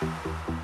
Don't try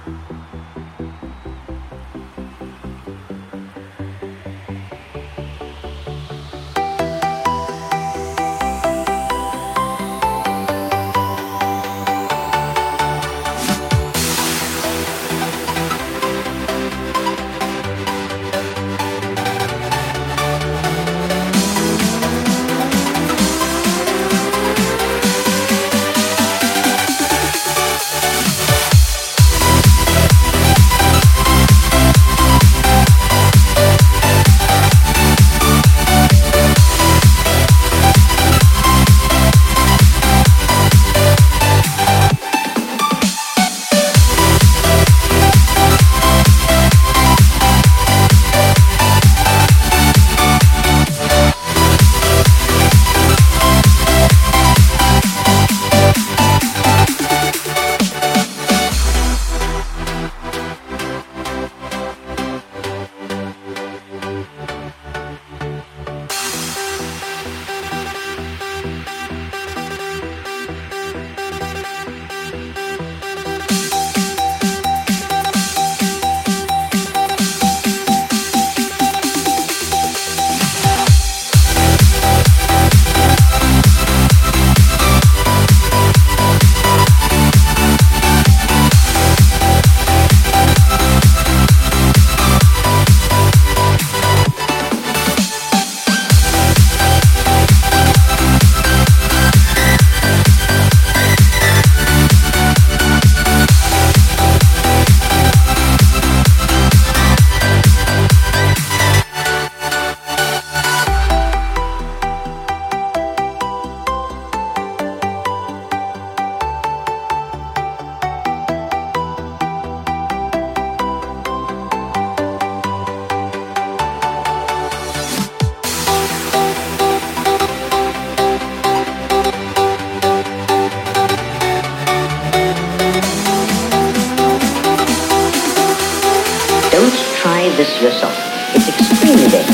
this yourself. It's extremely dangerous.